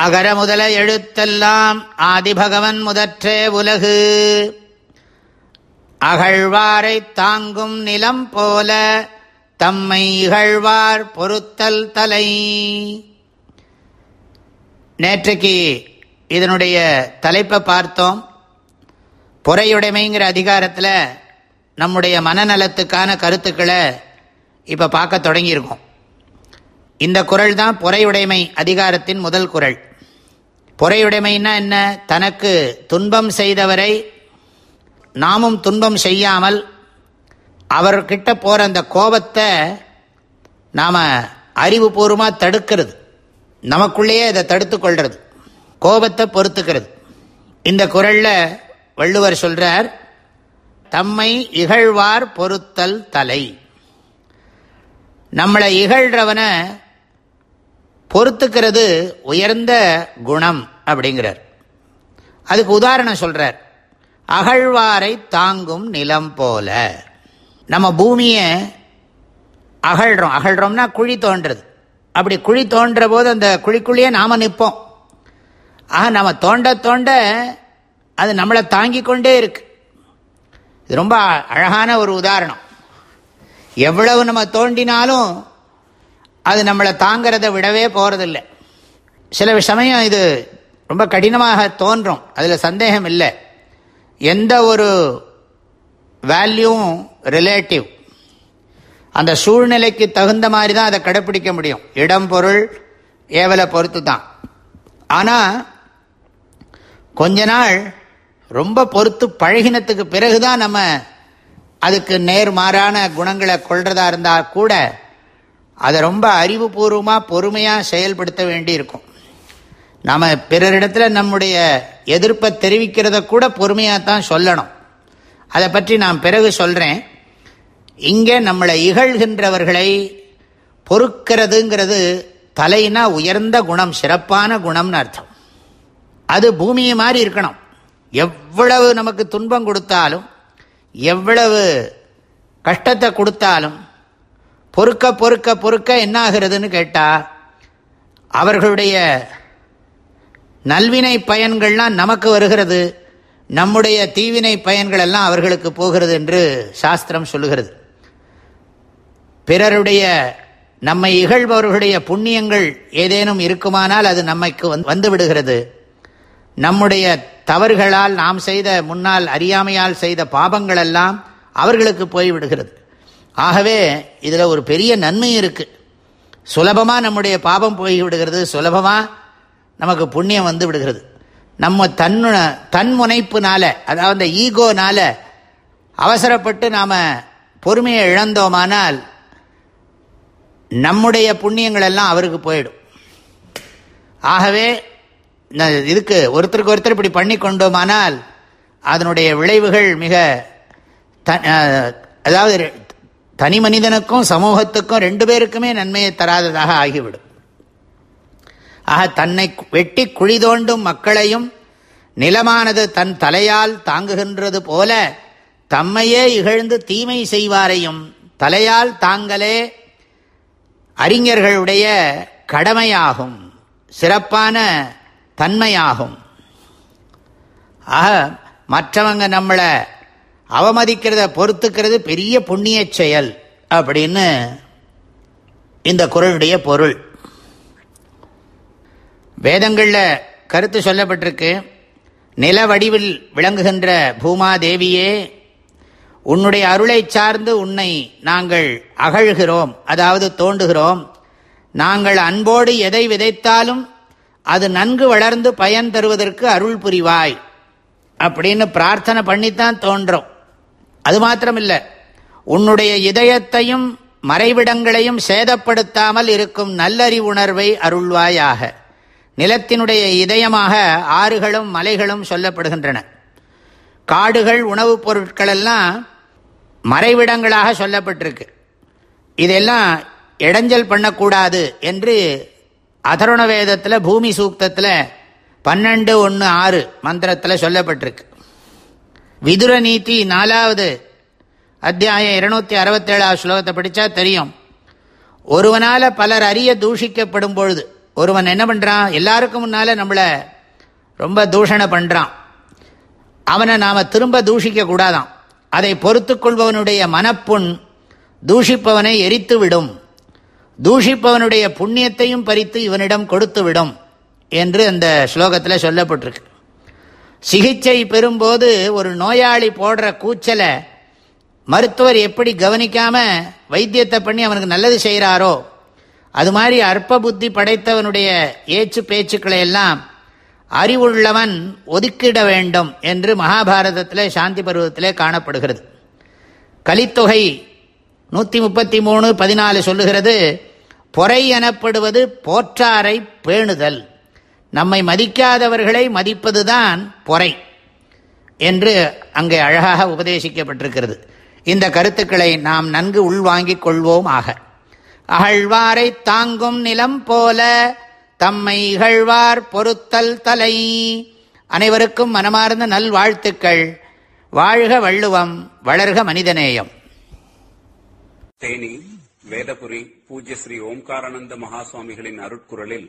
அகர முதல எழுத்தெல்லாம் ஆதிபகவன் முதற்றே உலகு. அகழ்வாரை தாங்கும் நிலம் போல தம்மை இகழ்வார் பொருத்தல் தலை. நேற்றைக்கு இதனுடைய தலைப்பை பார்த்தோம். பொறையுடைமைங்கிற அதிகாரத்தில் நம்முடைய மனநலத்துக்கான கருத்துக்களை இப்போ பார்க்க தொடங்கியிருக்கோம். இந்த குரல் தான் பொறையுடைமை அதிகாரத்தின் முதல் குரல். பொறையுடைமைன்னா என்ன? தனக்கு துன்பம் செய்தவரை நாமும் துன்பம் செய்யாமல் அவர்கிட்ட போகிற அந்த கோபத்தை நாம் அறிவுபூர்வமாக தடுக்கிறது. நமக்குள்ளேயே அதை தடுத்து கொள்வது கோபத்தை பொறுத்துக்கிறது. இந்த குரலில் வள்ளுவர் சொல்கிறார் தம்மை இகழ்வார் பொறுத்தல் தலை. நம்மளை இகழ்கிறவனை பொறுத்துக்கிறது உயர்ந்த குணம் அப்படிங்கிறார். அதுக்கு உதாரணம் சொல்கிறார் அகழ்வாரை தாங்கும் நிலம் போல. நம்ம பூமியை அகழ்றோம். அகழ்றோம்னா குழி தோன்றது அப்படி குழி தோன்ற போது அந்த குழிக்குள்ளேயே நாம் நிற்போம். ஆக நம்ம தோண்ட தோண்ட அது நம்மளை தாங்கி கொண்டே இருக்கு. இது ரொம்ப அழகான ஒரு உதாரணம். எவ்வளவு நம்ம தோண்டினாலும் அது நம்மளை தாங்கிறத விடவே போகிறதில்ல சில சமயம் இது ரொம்ப கடினமாக தோன்றும். அதில் சந்தேகம் இல்லை. எந்த ஒரு வேல்யூவும் ரிலேட்டிவ் அந்த சூழ்நிலைக்கு தகுந்த மாதிரி தான் அதை கடைப்பிடிக்க முடியும். இடம் பொருள் ஏவலை பொறுத்து தான். ஆனால் கொஞ்ச நாள் ரொம்ப பொறுத்து பழகினத்துக்கு பிறகு தான் நம்ம அதுக்கு நேர்மாறான குணங்களை கொள்றதா இருந்தால் கூட அதை ரொம்ப அறிவுபூர்வமாக பொறுமையாக செயல்படுத்த வேண்டி இருக்கும் நாம் பிறரிடத்தில் நம்முடைய எதிர்ப்பை தெரிவிக்கிறத கூட பொறுமையாக தான் சொல்லணும். அதை பற்றி நான் பிறகு சொல்கிறேன் இங்கே நம்மளை இகழ்கின்றவர்களை பொறுக்கிறதுங்கிறது தலைனா உயர்ந்த குணம் சிறப்பான குணம்னு அர்த்தம். அது பூமியை மாதிரி இருக்கணும். எவ்வளவு நமக்கு துன்பம் கொடுத்தாலும் எவ்வளவு கஷ்டத்தை கொடுத்தாலும் பொறுக்க பொறுக்க பொறுக்க என்ன ஆகிறதுன்னு கேட்டால் அவர்களுடைய நல்வினை பயன்கள்லாம் நமக்கு வருகிறது. நம்முடைய தீவினை பயன்கள் எல்லாம் அவர்களுக்கு போகிறது என்று சாஸ்திரம் சொல்லுகிறது. பிறருடைய நம்மை இகழ்பவர்களுடைய புண்ணியங்கள் ஏதேனும் இருக்குமானால் அது நம்மைக்கு வந்து விடுகிறது. நம்முடைய தவறுகளால் நாம் செய்த முன்னால் அறியாமையால் செய்த பாபங்கள் எல்லாம் அவர்களுக்கு போய்விடுகிறது ஆகவே இதில் ஒரு பெரிய நன்மை இருக்குது சுலபமாக நம்முடைய பாபம் போய்விடுகிறது சுலபமாக நமக்கு புண்ணியம் வந்து விடுகிறது. நம்ம தன்னு தன்முனைப்புனால அதாவது அந்த ஈகோனால அவசரப்பட்டு நாம் பொறுமையை இழந்தோமானால் நம்முடைய புண்ணியங்கள் எல்லாம் அவருக்கு போயிடும். ஆகவே இதுக்கு ஒருத்தருக்கு ஒருத்தர் இப்படி பண்ணி கொண்டோமானால் அதனுடைய விளைவுகள் மிக அதாவது தனி மனிதனுக்கும் சமூகத்துக்கும் ரெண்டு பேருக்குமே நன்மையை தராததாக ஆகிவிடும். ஆக தன்னை வெட்டி குழி தோண்டும் மக்களையும் நிலமானது தன் தலையால் தாங்குகின்றது போல தம்மையே இகழ்ந்து தீமை செய்வாரையும் தலையால் தாங்களே அறிஞர்களுடைய கடமையாகும் சிறப்பான தன்மையாகும். ஆக மற்றவங்க நம்மளை அவமதிக்கிறத பொறுத்துக்கிறது பெரிய புண்ணிய செயல் அப்படின்னு இந்த குரலுடைய பொருள். வேதங்களில் கருத்து சொல்லப்பட்டிருக்கு. நில வடிவில் விளங்குகின்ற பூமாதேவியே உன்னுடைய அருளை சார்ந்து உன்னை நாங்கள் அகழ்கிறோம் அதாவது தோண்டுகிறோம். நாங்கள் அன்போடு எதை விதைத்தாலும் அது நன்கு வளர்ந்து பயன் தருவதற்கு அருள் புரிவாய் அப்படின்னு பிரார்த்தனை பண்ணித்தான் தோன்றோம். அது மாத்திரமில்லை. உன்னுடைய இதயத்தையும் மறைவிடங்களையும் சேதப்படுத்தாமல் இருக்கும் நல்லறிவுணர்வை அருள்வாயாக. நிலத்தினுடைய இதயமாக ஆறுகளும் மலைகளும் சொல்லப்படுகின்றன. காடுகள் உணவுப் பொருட்களெல்லாம் மறைவிடங்களாக சொல்லப்பட்டிருக்கு. இதெல்லாம் இடைஞ்சல் பண்ணக்கூடாது என்று அதருண வேதத்தில் பூமி சூக்தத்தில் பன்னெண்டு ஒன்று ஆறு மந்திரத்தில் சொல்லப்பட்டிருக்கு. விதுர நீதி நாலாவது அத்தியாயம் இருநூத்தி அறுபத்தேழாவது ஸ்லோகத்தை படித்தா தெரியும். ஒருவனால் பலர் அறிய தூஷிக்கப்படும் பொழுது ஒருவன் என்ன பண்ணுறான் எல்லாருக்கும் முன்னால் நம்மளை ரொம்ப தூஷணை பண்ணுறான் அவனை நாம் திரும்ப தூஷிக்க கூடாதான். அதை பொறுத்து கொள்பவனுடைய மனப்புண் தூஷிப்பவனை எரித்து விடும் தூஷிப்பவனுடைய புண்ணியத்தையும் பறித்து இவனிடம் கொடுத்து விடும் என்று அந்த ஸ்லோகத்தில் சொல்லப்பட்டிருக்கு. சிகிச்சை பெறும்போது ஒரு நோயாளி போடுற கூச்சலை மருத்துவர் எப்படி கவனிக்காமல் வைத்தியத்தை பண்ணி அவனுக்கு நல்லது செய்கிறாரோ அது மாதிரி அற்ப புத்தி படைத்தவனுடைய ஏச்சு பேச்சுக்களை எல்லாம் அறிவுள்ளவன் ஒதுக்கிட வேண்டும் என்று மகாபாரதத்தில் சாந்தி பருவத்திலே காணப்படுகிறது. கலித்தொகை நூற்றி முப்பத்தி மூணு பதினாலு சொல்லுகிறது பொறை எனப்படுவது போற்றாரை பேணுதல். நம்மை மதிக்காதவர்களை மதிப்பதுதான் பொறை என்று அங்கே அழகாக உபதேசிக்கப்பட்டிருக்கிறது. இந்த கருத்துக்களை நாம் நன்கு உள்வாங்கிக் கொள்வோம் ஆக. அகழ்வாரை தாங்கும் நிலம் போல தம்மை இகழ்வார் பொருத்தல் தலை. அனைவருக்கும் மனமார்ந்த நல்வாழ்த்துக்கள். வாழ்க வள்ளுவம் வளர்க மனிதநேயம். தேனி வேதபுரி பூஜ்ய ஸ்ரீ ஓம்காரானந்த மகாசுவாமிகளின் அருட்குரலில்